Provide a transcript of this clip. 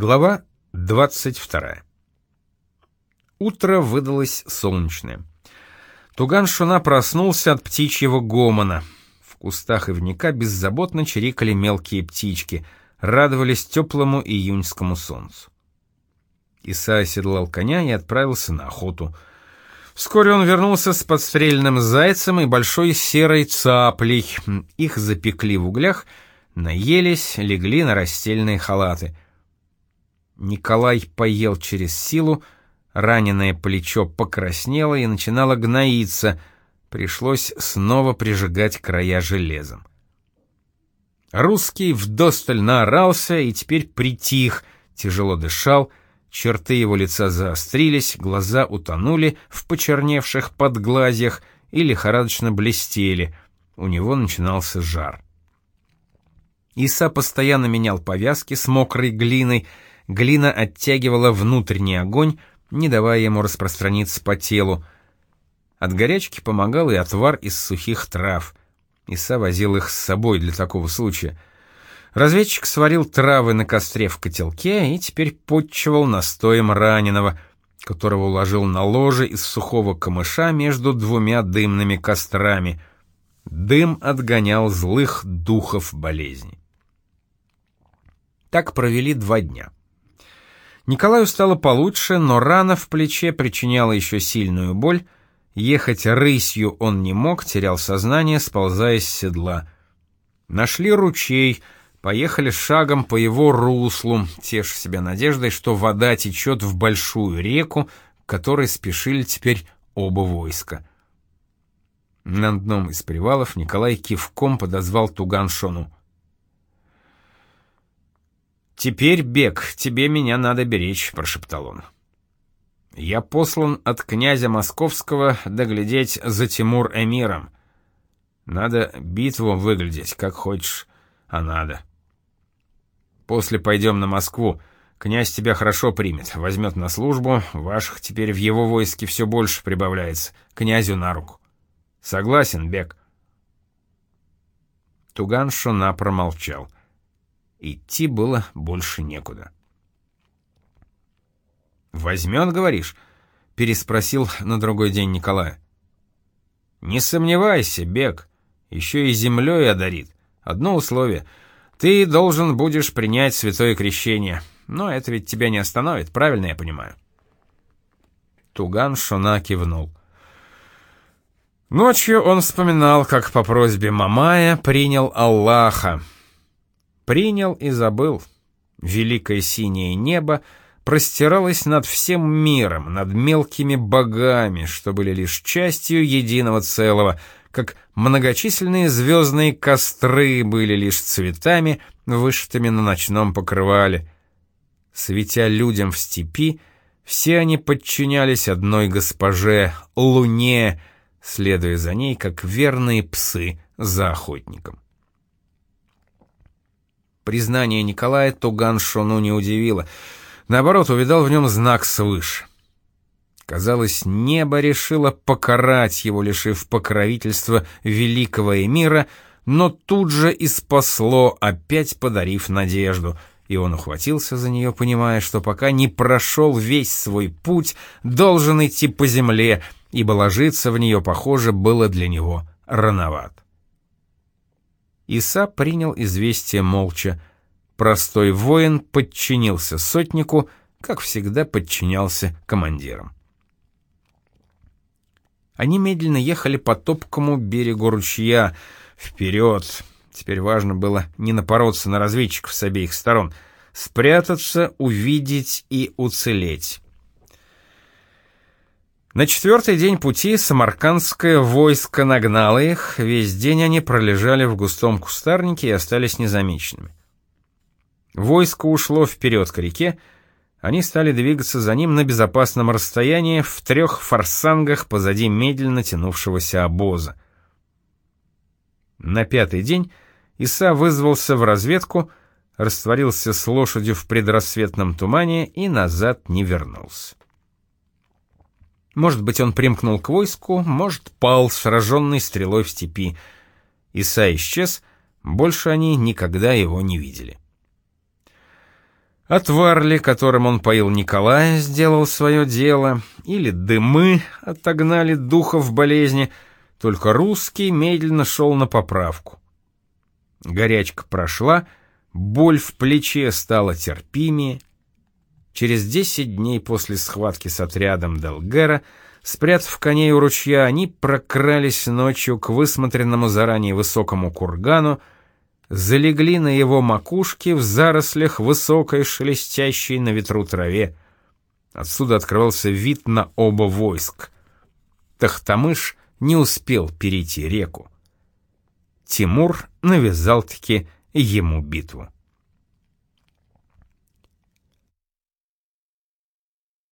Глава 22. Утро выдалось солнечное. Туган Шуна проснулся от птичьего гомона. В кустах ивника беззаботно чирикали мелкие птички, радовались теплому июньскому солнцу. Иса оседлал коня и отправился на охоту. Вскоре он вернулся с подстрельным зайцем и большой серой цаплей. Их запекли в углях, наелись, легли на растельные халаты — Николай поел через силу, раненое плечо покраснело и начинало гноиться, пришлось снова прижигать края железом. Русский вдосталь наорался и теперь притих, тяжело дышал, черты его лица заострились, глаза утонули в почерневших подглазьях и лихорадочно блестели, у него начинался жар. Иса постоянно менял повязки с мокрой глиной, глина оттягивала внутренний огонь, не давая ему распространиться по телу. От горячки помогал и отвар из сухих трав. Иса возил их с собой для такого случая. Разведчик сварил травы на костре в котелке и теперь подчевал настоем раненого, которого уложил на ложе из сухого камыша между двумя дымными кострами. Дым отгонял злых духов болезни. Так провели два дня. Николаю стало получше, но рана в плече причиняла еще сильную боль. Ехать рысью он не мог, терял сознание, сползая с седла. Нашли ручей, поехали шагом по его руслу, теша себя надеждой, что вода течет в большую реку, которой спешили теперь оба войска. На одном из привалов Николай кивком подозвал Туганшону. «Теперь, Бег, тебе меня надо беречь», — прошептал он. «Я послан от князя Московского доглядеть за Тимур-эмиром. Надо битву выглядеть, как хочешь, а надо. После пойдем на Москву. Князь тебя хорошо примет, возьмет на службу, ваших теперь в его войске все больше прибавляется, князю на руку. Согласен, Бег?» Туган Шуна промолчал. Идти было больше некуда. «Возьмет, говоришь?» — переспросил на другой день Николая. «Не сомневайся, Бег, еще и землей одарит. Одно условие — ты должен будешь принять святое крещение, но это ведь тебя не остановит, правильно я понимаю?» Туган Шуна кивнул. Ночью он вспоминал, как по просьбе Мамая принял Аллаха, Принял и забыл. Великое синее небо простиралось над всем миром, над мелкими богами, что были лишь частью единого целого, как многочисленные звездные костры были лишь цветами, вышитыми на ночном покрывале. Светя людям в степи, все они подчинялись одной госпоже, Луне, следуя за ней, как верные псы за охотником. Признание Николая Туган Шону не удивило. Наоборот, увидал в нем знак свыше. Казалось, небо решило покарать его, лишив покровительства великого эмира, но тут же и спасло, опять подарив надежду, и он ухватился за нее, понимая, что пока не прошел весь свой путь, должен идти по земле, ибо ложиться в нее, похоже, было для него рановато. Иса принял известие молча. Простой воин подчинился сотнику, как всегда подчинялся командирам. Они медленно ехали по топкому берегу ручья. Вперед! Теперь важно было не напороться на разведчиков с обеих сторон, спрятаться, увидеть и уцелеть. На четвертый день пути самаркандское войско нагнало их, весь день они пролежали в густом кустарнике и остались незамеченными. Войско ушло вперед к реке, они стали двигаться за ним на безопасном расстоянии в трех форсангах позади медленно тянувшегося обоза. На пятый день Иса вызвался в разведку, растворился с лошадью в предрассветном тумане и назад не вернулся. Может быть, он примкнул к войску, может, пал, сраженный стрелой в степи. Иса исчез, больше они никогда его не видели. Ли, которым он поил Николая, сделал свое дело, или дымы отогнали духов болезни, только русский медленно шел на поправку. Горячка прошла, боль в плече стала терпимее. Через десять дней после схватки с отрядом Делгера, спрятав коней у ручья, они прокрались ночью к высмотренному заранее высокому кургану, залегли на его макушке в зарослях высокой шелестящей на ветру траве. Отсюда открывался вид на оба войск. Тахтамыш не успел перейти реку. Тимур навязал-таки ему битву.